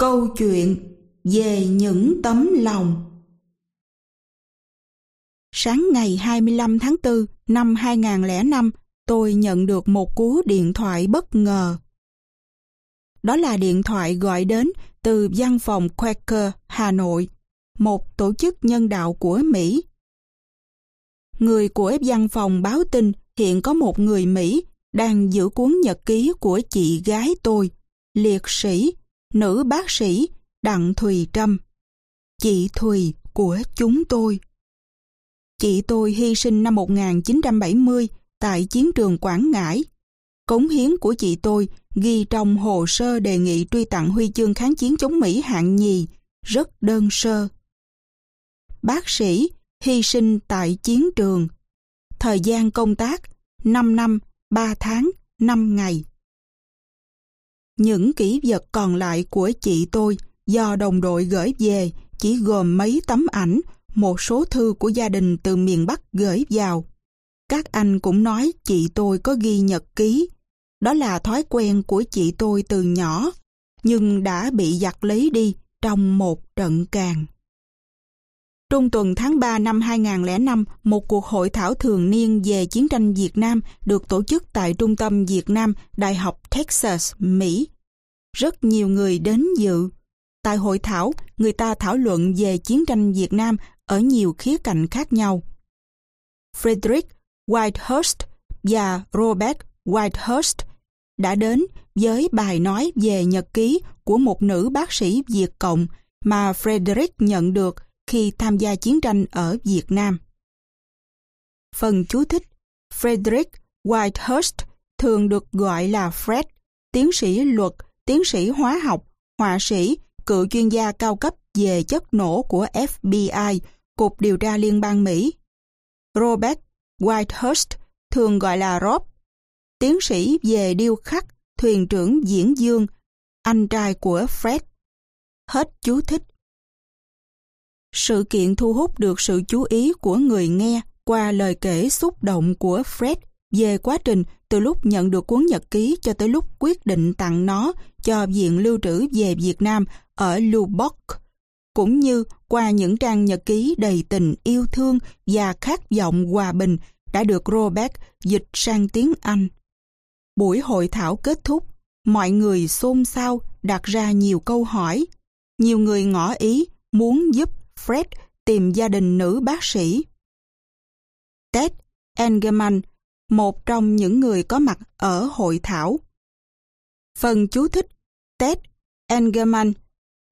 Câu chuyện về những tấm lòng Sáng ngày 25 tháng 4 năm 2005, tôi nhận được một cú điện thoại bất ngờ. Đó là điện thoại gọi đến từ văn phòng Quaker, Hà Nội, một tổ chức nhân đạo của Mỹ. Người của văn phòng báo tin hiện có một người Mỹ đang giữ cuốn nhật ký của chị gái tôi, liệt sĩ, nữ bác sĩ Đặng Thùy Trâm. Chị Thùy của chúng tôi. Chị tôi hy sinh năm 1970 tại chiến trường Quảng Ngãi. Cống hiến của chị tôi ghi trong hồ sơ đề nghị truy tặng huy chương kháng chiến chống Mỹ hạng nhì, rất đơn sơ. Bác sĩ hy sinh tại chiến trường. Thời gian công tác 5 năm, 3 tháng, 5 ngày. Những kỷ vật còn lại của chị tôi do đồng đội gửi về chỉ gồm mấy tấm ảnh, một số thư của gia đình từ miền Bắc gửi vào. Các anh cũng nói chị tôi có ghi nhật ký. Đó là thói quen của chị tôi từ nhỏ, nhưng đã bị giặt lấy đi trong một trận càng. Trung tuần tháng 3 năm 2005, một cuộc hội thảo thường niên về chiến tranh Việt Nam được tổ chức tại Trung tâm Việt Nam, Đại học Texas, Mỹ. Rất nhiều người đến dự. Tại hội thảo, người ta thảo luận về chiến tranh Việt Nam ở nhiều khía cạnh khác nhau. Frederick Whitehurst và Robert Whitehurst đã đến với bài nói về nhật ký của một nữ bác sĩ Việt Cộng mà Frederick nhận được khi tham gia chiến tranh ở Việt Nam. Phần chú thích Frederick Whitehurst thường được gọi là Fred, tiến sĩ luật, tiến sĩ hóa học, họa sĩ, cựu chuyên gia cao cấp về chất nổ của FBI, Cục Điều tra Liên bang Mỹ. Robert Whitehurst thường gọi là Rob, tiến sĩ về điêu khắc, thuyền trưởng diễn dương, anh trai của Fred. Hết chú thích. Sự kiện thu hút được sự chú ý của người nghe qua lời kể xúc động của Fred về quá trình từ lúc nhận được cuốn nhật ký cho tới lúc quyết định tặng nó cho Viện Lưu trữ về Việt Nam ở Lubbock, cũng như qua những trang nhật ký đầy tình yêu thương và khát vọng hòa bình đã được Robert dịch sang tiếng Anh. Buổi hội thảo kết thúc, mọi người xôn xao đặt ra nhiều câu hỏi. Nhiều người ngỏ ý muốn giúp Fred tìm gia đình nữ bác sĩ. Ted Engelman, một trong những người có mặt ở hội thảo. Phần chú thích Ted Engelman,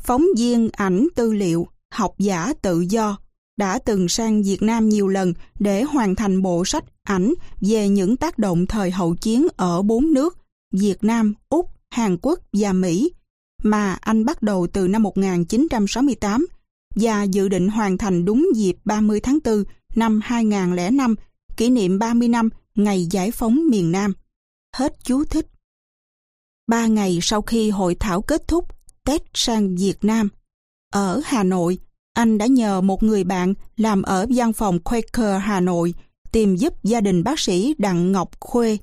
phóng viên ảnh tư liệu, học giả tự do, đã từng sang Việt Nam nhiều lần để hoàn thành bộ sách ảnh về những tác động thời hậu chiến ở bốn nước Việt Nam, Úc, Hàn Quốc và Mỹ mà anh bắt đầu từ năm 1968 và dự định hoàn thành đúng dịp 30 tháng 4 năm 2005, kỷ niệm 30 năm ngày giải phóng miền Nam. Hết chú thích. Ba ngày sau khi hội thảo kết thúc, Tết sang Việt Nam. Ở Hà Nội, anh đã nhờ một người bạn làm ở văn phòng Quaker Hà Nội tìm giúp gia đình bác sĩ Đặng Ngọc Khuê.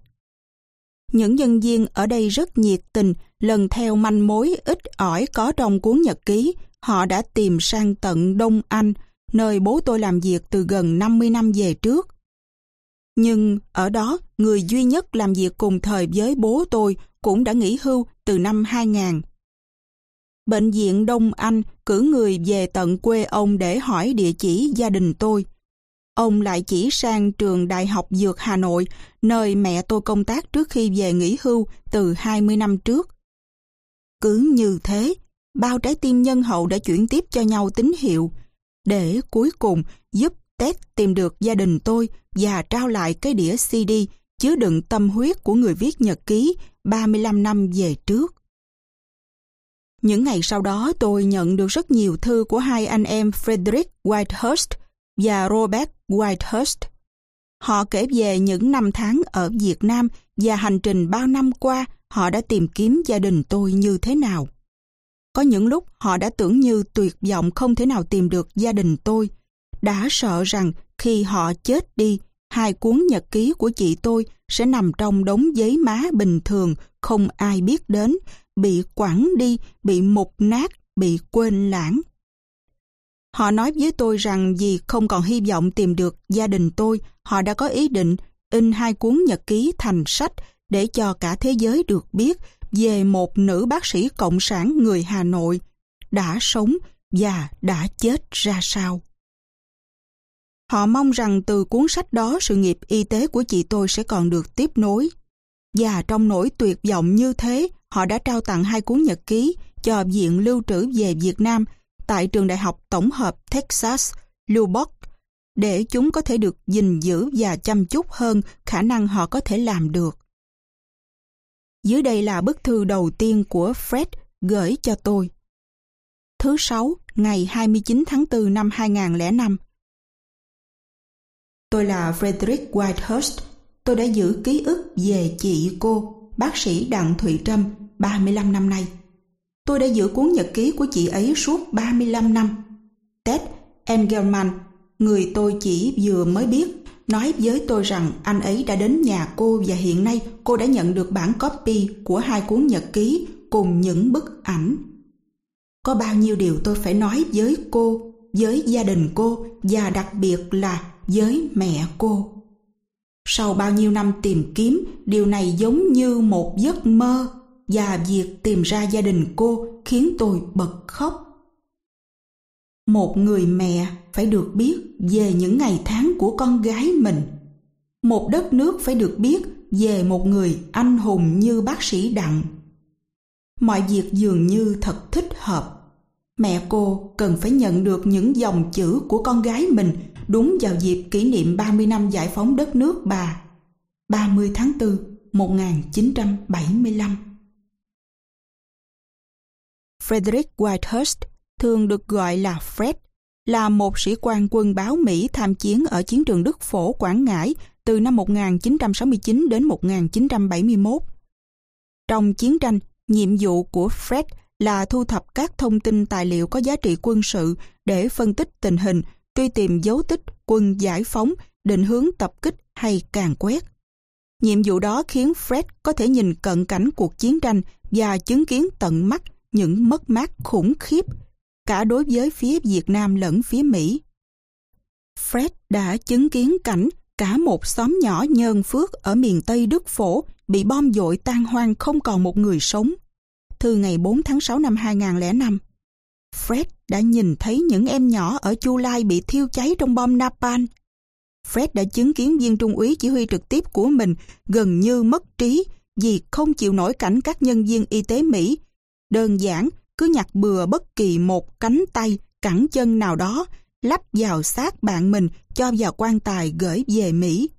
Những nhân viên ở đây rất nhiệt tình, lần theo manh mối ít ỏi có trong cuốn nhật ký họ đã tìm sang tận Đông Anh, nơi bố tôi làm việc từ gần 50 năm về trước. Nhưng ở đó, người duy nhất làm việc cùng thời với bố tôi cũng đã nghỉ hưu từ năm 2000. Bệnh viện Đông Anh cử người về tận quê ông để hỏi địa chỉ gia đình tôi. Ông lại chỉ sang trường Đại học Dược Hà Nội, nơi mẹ tôi công tác trước khi về nghỉ hưu từ 20 năm trước. Cứ như thế, bao trái tim nhân hậu đã chuyển tiếp cho nhau tín hiệu, để cuối cùng giúp Ted tìm được gia đình tôi và trao lại cái đĩa CD chứa đựng tâm huyết của người viết nhật ký 35 năm về trước. Những ngày sau đó tôi nhận được rất nhiều thư của hai anh em Frederick Whitehurst và Robert Whitehurst. Họ kể về những năm tháng ở Việt Nam và hành trình bao năm qua họ đã tìm kiếm gia đình tôi như thế nào. Có những lúc họ đã tưởng như tuyệt vọng không thể nào tìm được gia đình tôi. Đã sợ rằng khi họ chết đi, hai cuốn nhật ký của chị tôi sẽ nằm trong đống giấy má bình thường không ai biết đến bị quẳng đi, bị mục nát, bị quên lãng. Họ nói với tôi rằng vì không còn hy vọng tìm được gia đình tôi, họ đã có ý định in hai cuốn nhật ký thành sách để cho cả thế giới được biết về một nữ bác sĩ cộng sản người Hà Nội đã sống và đã chết ra sao. Họ mong rằng từ cuốn sách đó sự nghiệp y tế của chị tôi sẽ còn được tiếp nối. Và trong nỗi tuyệt vọng như thế, họ đã trao tặng hai cuốn nhật ký cho Viện Lưu trữ về Việt Nam tại trường đại học tổng hợp Texas, Lubbock, để chúng có thể được gìn giữ và chăm chút hơn khả năng họ có thể làm được. Dưới đây là bức thư đầu tiên của Fred gửi cho tôi. Thứ Sáu, ngày 29 tháng 4 năm 2005. Tôi là Frederick Whitehurst. Tôi đã giữ ký ức về chị cô, bác sĩ Đặng Thụy Trâm, 35 năm nay. Tôi đã giữ cuốn nhật ký của chị ấy suốt 35 năm. Ted Engelman, người tôi chỉ vừa mới biết, nói với tôi rằng anh ấy đã đến nhà cô và hiện nay cô đã nhận được bản copy của hai cuốn nhật ký cùng những bức ảnh. Có bao nhiêu điều tôi phải nói với cô, với gia đình cô và đặc biệt là với mẹ cô. Sau bao nhiêu năm tìm kiếm, điều này giống như một giấc mơ và việc tìm ra gia đình cô khiến tôi bật khóc. Một người mẹ phải được biết về những ngày tháng của con gái mình. Một đất nước phải được biết về một người anh hùng như bác sĩ Đặng. Mọi việc dường như thật thích hợp. Mẹ cô cần phải nhận được những dòng chữ của con gái mình đúng vào dịp kỷ niệm 30 năm giải phóng đất nước bà. 30 tháng 4, 1975 Frederick Whitehurst, thường được gọi là Fred, là một sĩ quan quân báo Mỹ tham chiến ở chiến trường Đức Phổ, Quảng Ngãi từ năm 1969 đến 1971. Trong chiến tranh, nhiệm vụ của Fred là thu thập các thông tin tài liệu có giá trị quân sự để phân tích tình hình, truy tìm dấu tích quân giải phóng, định hướng tập kích hay càn quét. Nhiệm vụ đó khiến Fred có thể nhìn cận cảnh cuộc chiến tranh và chứng kiến tận mắt những mất mát khủng khiếp, cả đối với phía Việt Nam lẫn phía Mỹ. Fred đã chứng kiến cảnh cả một xóm nhỏ nhơn phước ở miền Tây Đức Phổ bị bom dội tan hoang không còn một người sống. Thư ngày 4 tháng 6 năm 2005 Fred đã nhìn thấy những em nhỏ ở Chu Lai bị thiêu cháy trong bom napalm. Fred đã chứng kiến viên trung úy chỉ huy trực tiếp của mình gần như mất trí vì không chịu nổi cảnh các nhân viên y tế Mỹ đơn giản cứ nhặt bừa bất kỳ một cánh tay, cẳng chân nào đó, lắp vào xác bạn mình cho vào quan tài gửi về Mỹ.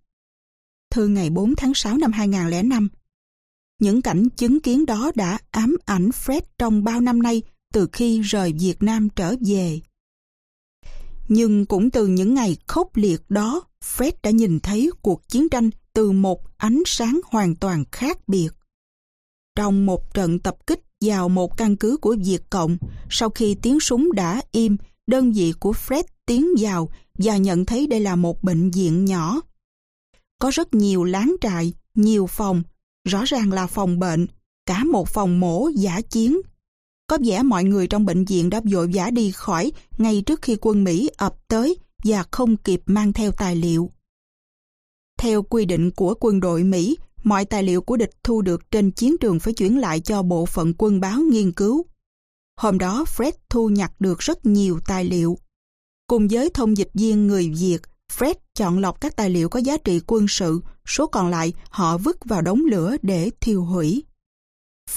Thư ngày 4 tháng 6 năm 2005 Những cảnh chứng kiến đó đã ám ảnh Fred trong bao năm nay từ khi rời Việt Nam trở về. Nhưng cũng từ những ngày khốc liệt đó, Fred đã nhìn thấy cuộc chiến tranh từ một ánh sáng hoàn toàn khác biệt. Trong một trận tập kích vào một căn cứ của Việt Cộng, sau khi tiếng súng đã im, đơn vị của Fred tiến vào và nhận thấy đây là một bệnh viện nhỏ. Có rất nhiều láng trại, nhiều phòng, rõ ràng là phòng bệnh, cả một phòng mổ giả chiến. Có vẻ mọi người trong bệnh viện đã vội vã đi khỏi ngay trước khi quân Mỹ ập tới và không kịp mang theo tài liệu. Theo quy định của quân đội Mỹ, mọi tài liệu của địch thu được trên chiến trường phải chuyển lại cho bộ phận quân báo nghiên cứu. Hôm đó Fred thu nhặt được rất nhiều tài liệu. Cùng với thông dịch viên người Việt, Fred chọn lọc các tài liệu có giá trị quân sự, số còn lại họ vứt vào đống lửa để thiêu hủy.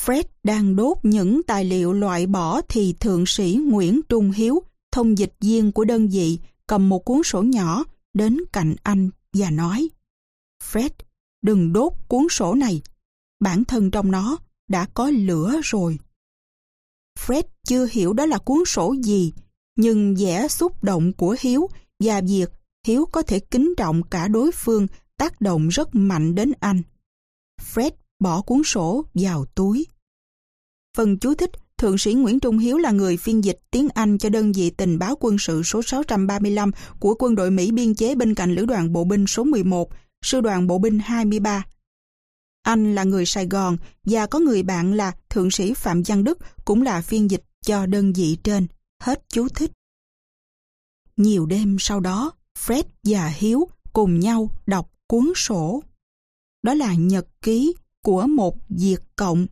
Fred đang đốt những tài liệu loại bỏ thì thượng sĩ Nguyễn Trung Hiếu, thông dịch viên của đơn vị, cầm một cuốn sổ nhỏ đến cạnh anh và nói Fred, đừng đốt cuốn sổ này. Bản thân trong nó đã có lửa rồi. Fred chưa hiểu đó là cuốn sổ gì, nhưng vẻ xúc động của Hiếu và việc Hiếu có thể kính trọng cả đối phương tác động rất mạnh đến anh. Fred bỏ cuốn sổ vào túi. Phần chú thích Thượng sĩ Nguyễn Trung Hiếu là người phiên dịch tiếng Anh cho đơn vị tình báo quân sự số 635 của quân đội Mỹ biên chế bên cạnh Lữ đoàn Bộ binh số 11 Sư đoàn Bộ binh 23 Anh là người Sài Gòn và có người bạn là Thượng sĩ Phạm Văn Đức cũng là phiên dịch cho đơn vị trên. Hết chú thích. Nhiều đêm sau đó, Fred và Hiếu cùng nhau đọc cuốn sổ. Đó là nhật ký của một diệt cộng.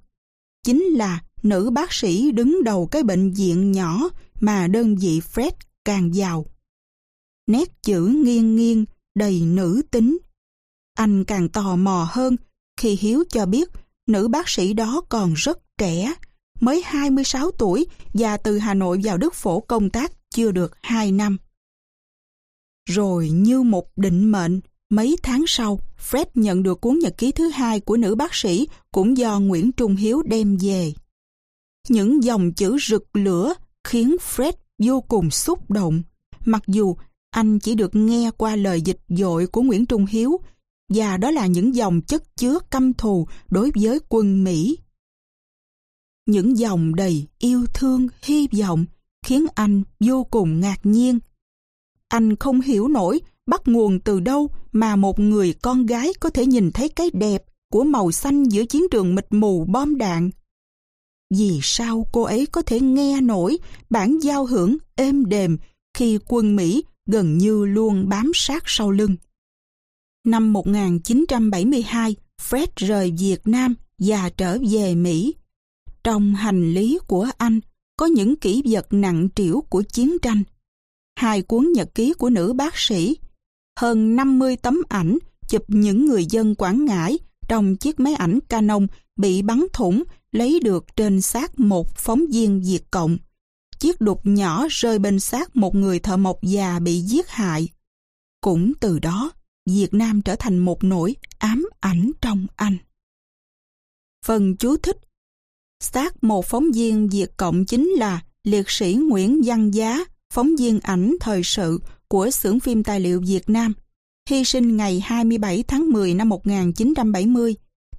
Chính là nữ bác sĩ đứng đầu cái bệnh viện nhỏ mà đơn vị Fred càng giàu. Nét chữ nghiêng nghiêng, đầy nữ tính. Anh càng tò mò hơn khi Hiếu cho biết nữ bác sĩ đó còn rất trẻ, mới 26 tuổi và từ Hà Nội vào Đức Phổ công tác chưa được 2 năm. Rồi như một định mệnh, mấy tháng sau, Fred nhận được cuốn nhật ký thứ hai của nữ bác sĩ cũng do Nguyễn Trung Hiếu đem về. Những dòng chữ rực lửa khiến Fred vô cùng xúc động, mặc dù anh chỉ được nghe qua lời dịch dội của Nguyễn Trung Hiếu và đó là những dòng chất chứa căm thù đối với quân Mỹ. Những dòng đầy yêu thương, hy vọng khiến anh vô cùng ngạc nhiên. Anh không hiểu nổi bắt nguồn từ đâu mà một người con gái có thể nhìn thấy cái đẹp của màu xanh giữa chiến trường mịt mù bom đạn. Vì sao cô ấy có thể nghe nổi bản giao hưởng êm đềm khi quân Mỹ gần như luôn bám sát sau lưng? Năm 1972, Fred rời Việt Nam và trở về Mỹ. Trong hành lý của anh có những kỷ vật nặng trĩu của chiến tranh. Hai cuốn nhật ký của nữ bác sĩ, hơn 50 tấm ảnh chụp những người dân Quảng Ngãi trong chiếc máy ảnh Canon bị bắn thủng lấy được trên xác một phóng viên Việt Cộng. Chiếc đục nhỏ rơi bên xác một người thợ mộc già bị giết hại. Cũng từ đó, Việt Nam trở thành một nỗi ám ảnh trong anh. Phần chú thích Xác một phóng viên Việt Cộng chính là liệt sĩ Nguyễn Văn Giá, phóng viên ảnh thời sự của xưởng phim tài liệu Việt Nam, hy sinh ngày 27 tháng 10 năm 1970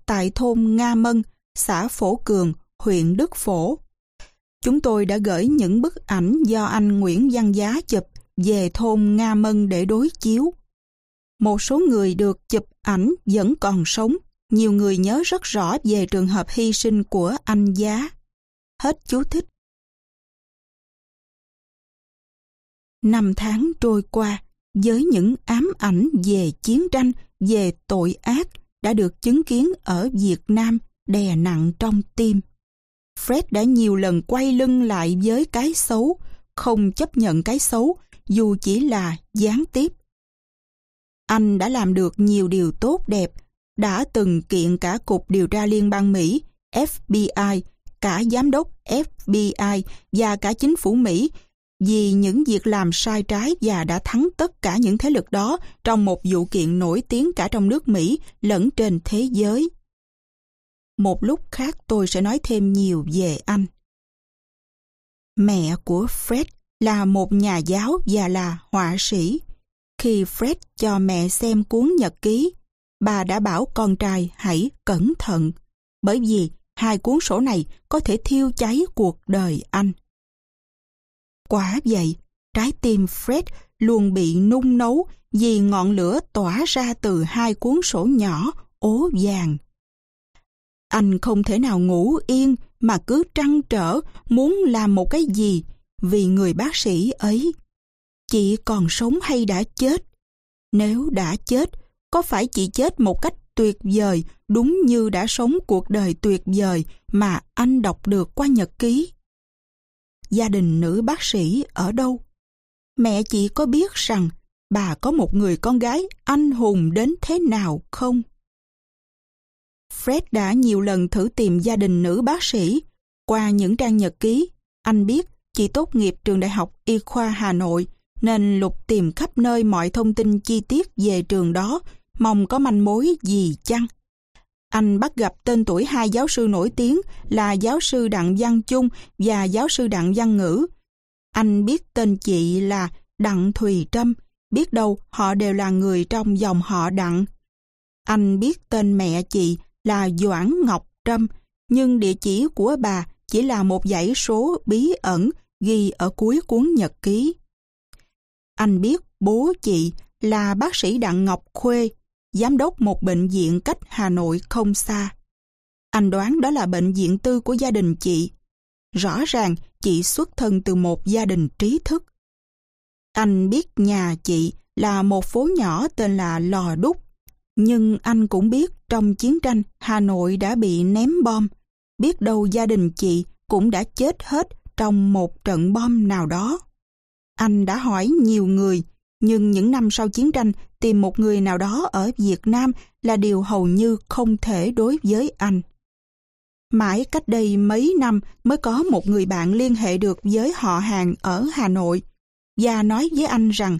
tại thôn Nga Mân, xã Phổ Cường, huyện Đức Phổ. Chúng tôi đã gửi những bức ảnh do anh Nguyễn Văn Giá chụp về thôn Nga Mân để đối chiếu. Một số người được chụp ảnh vẫn còn sống, nhiều người nhớ rất rõ về trường hợp hy sinh của anh Giá. Hết chú thích. Năm tháng trôi qua, với những ám ảnh về chiến tranh, về tội ác đã được chứng kiến ở Việt Nam đè nặng trong tim. Fred đã nhiều lần quay lưng lại với cái xấu, không chấp nhận cái xấu dù chỉ là gián tiếp. Anh đã làm được nhiều điều tốt đẹp, đã từng kiện cả Cục Điều tra Liên bang Mỹ, FBI, cả Giám đốc FBI và cả chính phủ Mỹ vì những việc làm sai trái và đã thắng tất cả những thế lực đó trong một vụ kiện nổi tiếng cả trong nước Mỹ lẫn trên thế giới. Một lúc khác tôi sẽ nói thêm nhiều về anh. Mẹ của Fred là một nhà giáo và là họa sĩ. Khi Fred cho mẹ xem cuốn nhật ký, bà đã bảo con trai hãy cẩn thận, bởi vì hai cuốn sổ này có thể thiêu cháy cuộc đời anh. Quả vậy, trái tim Fred luôn bị nung nấu vì ngọn lửa tỏa ra từ hai cuốn sổ nhỏ ố vàng. Anh không thể nào ngủ yên mà cứ trăn trở muốn làm một cái gì vì người bác sĩ ấy. Chị còn sống hay đã chết? Nếu đã chết, có phải chị chết một cách tuyệt vời đúng như đã sống cuộc đời tuyệt vời mà anh đọc được qua nhật ký? Gia đình nữ bác sĩ ở đâu? Mẹ chị có biết rằng bà có một người con gái anh hùng đến thế nào không? Fred đã nhiều lần thử tìm gia đình nữ bác sĩ. Qua những trang nhật ký, anh biết chị tốt nghiệp trường Đại học Y khoa Hà Nội nên lục tìm khắp nơi mọi thông tin chi tiết về trường đó, mong có manh mối gì chăng. Anh bắt gặp tên tuổi hai giáo sư nổi tiếng là giáo sư Đặng Văn Chung và giáo sư Đặng Văn Ngữ. Anh biết tên chị là Đặng Thùy Trâm, biết đâu họ đều là người trong dòng họ Đặng. Anh biết tên mẹ chị là Doãn Ngọc Trâm, nhưng địa chỉ của bà chỉ là một dãy số bí ẩn ghi ở cuối cuốn nhật ký. Anh biết bố chị là bác sĩ Đặng Ngọc Khuê, giám đốc một bệnh viện cách Hà Nội không xa. Anh đoán đó là bệnh viện tư của gia đình chị. Rõ ràng chị xuất thân từ một gia đình trí thức. Anh biết nhà chị là một phố nhỏ tên là Lò Đúc. Nhưng anh cũng biết trong chiến tranh Hà Nội đã bị ném bom. Biết đâu gia đình chị cũng đã chết hết trong một trận bom nào đó. Anh đã hỏi nhiều người, nhưng những năm sau chiến tranh tìm một người nào đó ở Việt Nam là điều hầu như không thể đối với anh. Mãi cách đây mấy năm mới có một người bạn liên hệ được với họ hàng ở Hà Nội và nói với anh rằng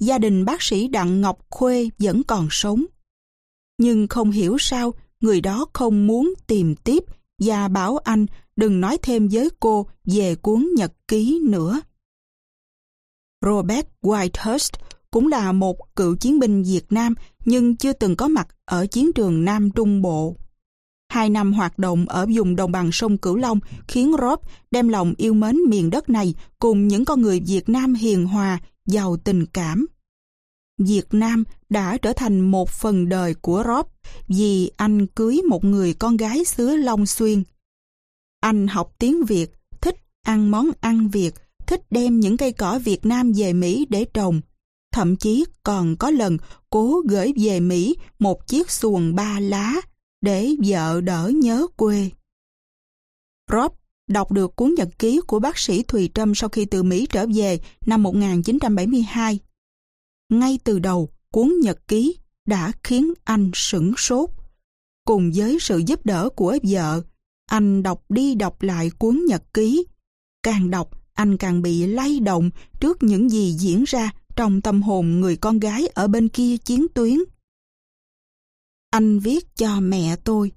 gia đình bác sĩ Đặng Ngọc Khuê vẫn còn sống. Nhưng không hiểu sao người đó không muốn tìm tiếp và bảo anh đừng nói thêm với cô về cuốn nhật ký nữa. Robert Whitehurst cũng là một cựu chiến binh Việt Nam nhưng chưa từng có mặt ở chiến trường Nam Trung Bộ. Hai năm hoạt động ở vùng đồng bằng sông Cửu Long khiến Rob đem lòng yêu mến miền đất này cùng những con người Việt Nam hiền hòa, giàu tình cảm. Việt Nam đã trở thành một phần đời của Rob vì anh cưới một người con gái xứ Long Xuyên. Anh học tiếng Việt, thích ăn món ăn Việt, thích đem những cây cỏ Việt Nam về Mỹ để trồng. Thậm chí còn có lần cố gửi về Mỹ một chiếc xuồng ba lá để vợ đỡ nhớ quê. Rob đọc được cuốn nhật ký của bác sĩ Thùy Trâm sau khi từ Mỹ trở về năm 1972. Ngay từ đầu, cuốn nhật ký đã khiến anh sửng sốt. Cùng với sự giúp đỡ của vợ, anh đọc đi đọc lại cuốn nhật ký. Càng đọc, anh càng bị lay động trước những gì diễn ra trong tâm hồn người con gái ở bên kia chiến tuyến. Anh viết cho mẹ tôi.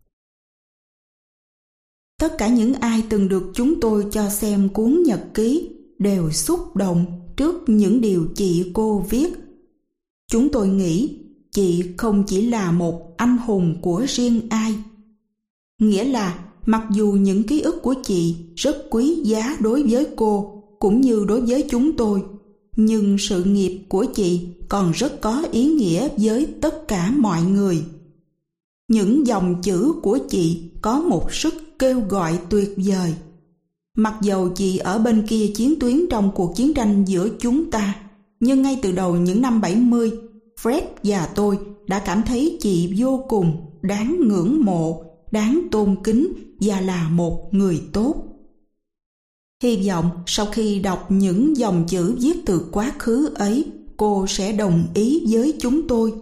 Tất cả những ai từng được chúng tôi cho xem cuốn nhật ký đều xúc động trước những điều chị cô viết. Chúng tôi nghĩ chị không chỉ là một anh hùng của riêng ai. Nghĩa là mặc dù những ký ức của chị rất quý giá đối với cô cũng như đối với chúng tôi, nhưng sự nghiệp của chị còn rất có ý nghĩa với tất cả mọi người. Những dòng chữ của chị có một sức kêu gọi tuyệt vời. Mặc dầu chị ở bên kia chiến tuyến trong cuộc chiến tranh giữa chúng ta, nhưng ngay từ đầu những năm 70, Fred và tôi đã cảm thấy chị vô cùng đáng ngưỡng mộ, đáng tôn kính và là một người tốt. Hy vọng sau khi đọc những dòng chữ viết từ quá khứ ấy, cô sẽ đồng ý với chúng tôi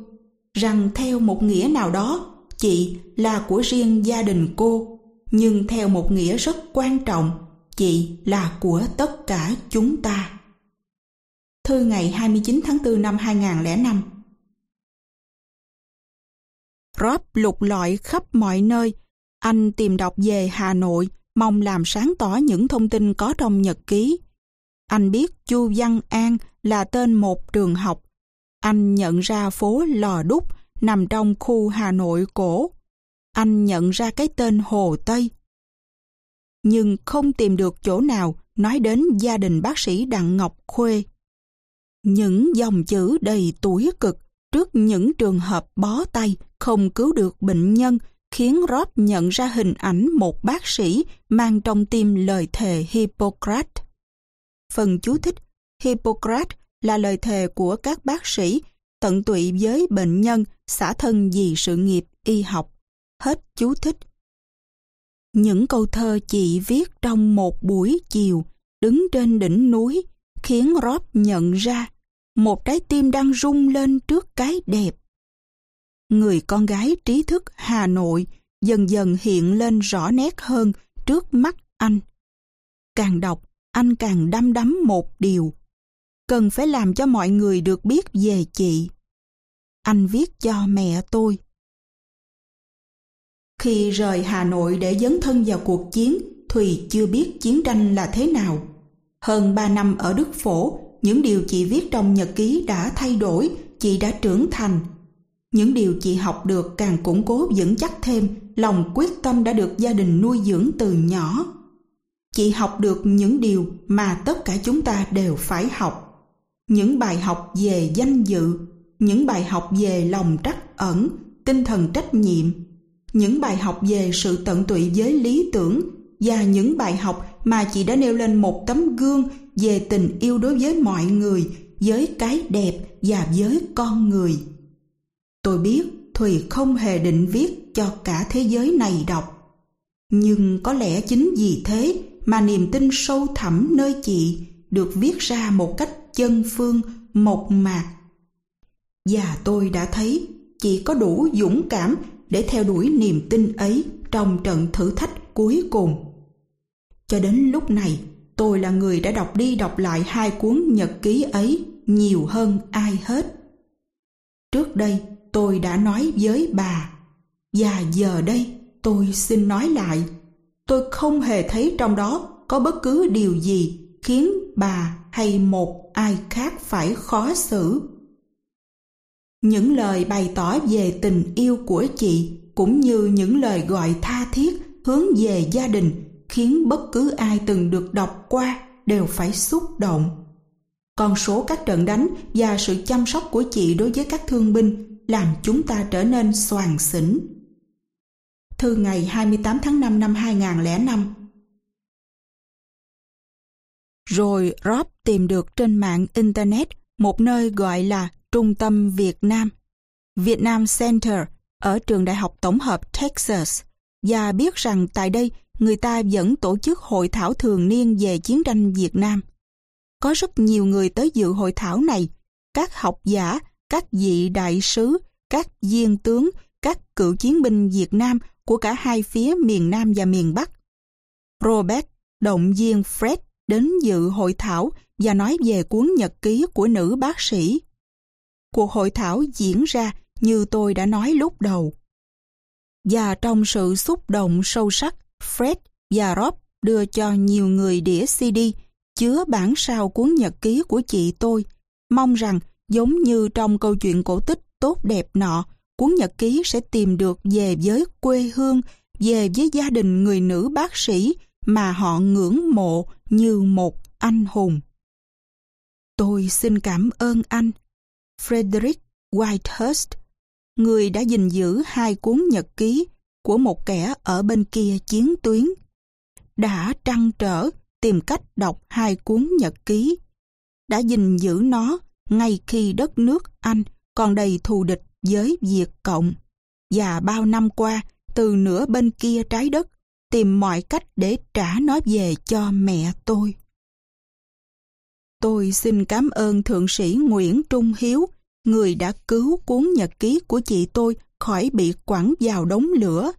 rằng theo một nghĩa nào đó chị là của riêng gia đình cô, nhưng theo một nghĩa rất quan trọng, chị là của tất cả chúng ta. Thư ngày 29 tháng 4 năm 2005 Rob lục lọi khắp mọi nơi. Anh tìm đọc về Hà Nội, mong làm sáng tỏ những thông tin có trong nhật ký. Anh biết Chu Văn An là tên một trường học. Anh nhận ra phố Lò Đúc nằm trong khu Hà Nội cổ. Anh nhận ra cái tên Hồ Tây. Nhưng không tìm được chỗ nào nói đến gia đình bác sĩ Đặng Ngọc Khuê. Những dòng chữ đầy tuổi cực trước những trường hợp bó tay không cứu được bệnh nhân khiến Rob nhận ra hình ảnh một bác sĩ mang trong tim lời thề Hippocrates. Phần chú thích Hippocrates là lời thề của các bác sĩ tận tụy với bệnh nhân, xả thân vì sự nghiệp y học. Hết chú thích. Những câu thơ chị viết trong một buổi chiều, đứng trên đỉnh núi, khiến Rob nhận ra một trái tim đang rung lên trước cái đẹp. Người con gái trí thức Hà Nội dần dần hiện lên rõ nét hơn trước mắt anh. Càng đọc, anh càng đăm đắm một điều cần phải làm cho mọi người được biết về chị. Anh viết cho mẹ tôi. Khi rời Hà Nội để dấn thân vào cuộc chiến, Thùy chưa biết chiến tranh là thế nào. Hơn 3 năm ở Đức Phổ, những điều chị viết trong nhật ký đã thay đổi, chị đã trưởng thành. Những điều chị học được càng củng cố vững chắc thêm lòng quyết tâm đã được gia đình nuôi dưỡng từ nhỏ. Chị học được những điều mà tất cả chúng ta đều phải học những bài học về danh dự, những bài học về lòng trắc ẩn, tinh thần trách nhiệm, những bài học về sự tận tụy với lý tưởng và những bài học mà chị đã nêu lên một tấm gương về tình yêu đối với mọi người, với cái đẹp và với con người. Tôi biết Thùy không hề định viết cho cả thế giới này đọc. Nhưng có lẽ chính vì thế mà niềm tin sâu thẳm nơi chị được viết ra một cách chân phương, mộc mạc. Và tôi đã thấy chị có đủ dũng cảm để theo đuổi niềm tin ấy trong trận thử thách cuối cùng. Cho đến lúc này, tôi là người đã đọc đi đọc lại hai cuốn nhật ký ấy nhiều hơn ai hết. Trước đây, tôi đã nói với bà, và giờ đây tôi xin nói lại, tôi không hề thấy trong đó có bất cứ điều gì khiến bà hay một ai khác phải khó xử. Những lời bày tỏ về tình yêu của chị cũng như những lời gọi tha thiết hướng về gia đình khiến bất cứ ai từng được đọc qua đều phải xúc động. Con số các trận đánh và sự chăm sóc của chị đối với các thương binh làm chúng ta trở nên soàn xỉn. Thư ngày 28 tháng 5 năm 2005 Rồi Rob tìm được trên mạng Internet một nơi gọi là Trung tâm Việt Nam, Vietnam Center ở trường Đại học Tổng hợp Texas và biết rằng tại đây người ta vẫn tổ chức hội thảo thường niên về chiến tranh Việt Nam. Có rất nhiều người tới dự hội thảo này, các học giả, các vị đại sứ, các viên tướng, các cựu chiến binh Việt Nam của cả hai phía miền Nam và miền Bắc. Robert động viên Fred đến dự hội thảo và nói về cuốn nhật ký của nữ bác sĩ. Cuộc hội thảo diễn ra như tôi đã nói lúc đầu. Và trong sự xúc động sâu sắc, Fred và Rob đưa cho nhiều người đĩa CD chứa bản sao cuốn nhật ký của chị tôi, mong rằng giống như trong câu chuyện cổ tích tốt đẹp nọ, cuốn nhật ký sẽ tìm được về với quê hương, về với gia đình người nữ bác sĩ mà họ ngưỡng mộ như một anh hùng. Tôi xin cảm ơn anh, Frederick Whitehurst, người đã gìn giữ hai cuốn nhật ký của một kẻ ở bên kia chiến tuyến, đã trăn trở tìm cách đọc hai cuốn nhật ký, đã gìn giữ nó ngay khi đất nước Anh còn đầy thù địch với Việt Cộng. Và bao năm qua, từ nửa bên kia trái đất, tìm mọi cách để trả nó về cho mẹ tôi. Tôi xin cảm ơn Thượng sĩ Nguyễn Trung Hiếu, người đã cứu cuốn nhật ký của chị tôi khỏi bị quẳng vào đống lửa.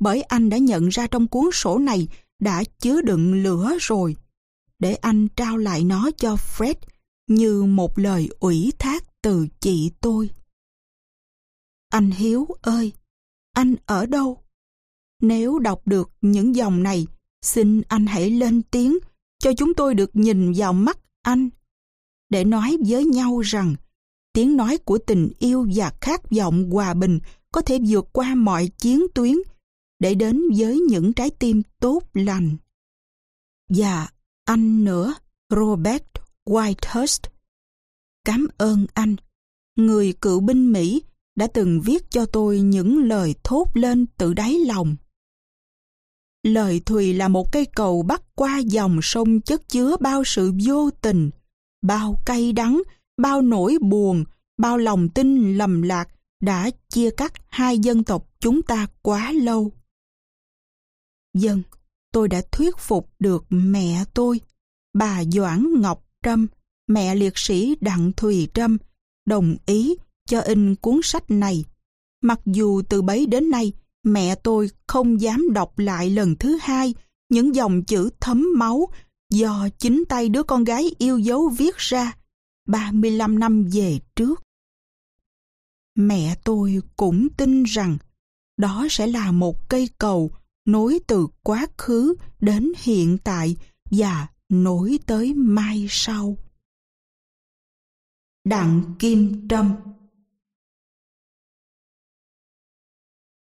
Bởi anh đã nhận ra trong cuốn sổ này đã chứa đựng lửa rồi. Để anh trao lại nó cho Fred như một lời ủy thác từ chị tôi. Anh Hiếu ơi, anh ở đâu? Nếu đọc được những dòng này, xin anh hãy lên tiếng cho chúng tôi được nhìn vào mắt anh để nói với nhau rằng tiếng nói của tình yêu và khát vọng hòa bình có thể vượt qua mọi chiến tuyến để đến với những trái tim tốt lành. Và anh nữa, Robert Whitehurst. Cảm ơn anh, người cựu binh Mỹ đã từng viết cho tôi những lời thốt lên từ đáy lòng. Lời Thùy là một cây cầu bắc qua dòng sông chất chứa bao sự vô tình, bao cay đắng, bao nỗi buồn, bao lòng tin lầm lạc đã chia cắt hai dân tộc chúng ta quá lâu. Dân, tôi đã thuyết phục được mẹ tôi, bà Doãn Ngọc Trâm, mẹ liệt sĩ Đặng Thùy Trâm, đồng ý cho in cuốn sách này. Mặc dù từ bấy đến nay, mẹ tôi không dám đọc lại lần thứ hai những dòng chữ thấm máu do chính tay đứa con gái yêu dấu viết ra 35 năm về trước. Mẹ tôi cũng tin rằng đó sẽ là một cây cầu nối từ quá khứ đến hiện tại và nối tới mai sau. Đặng Kim Trâm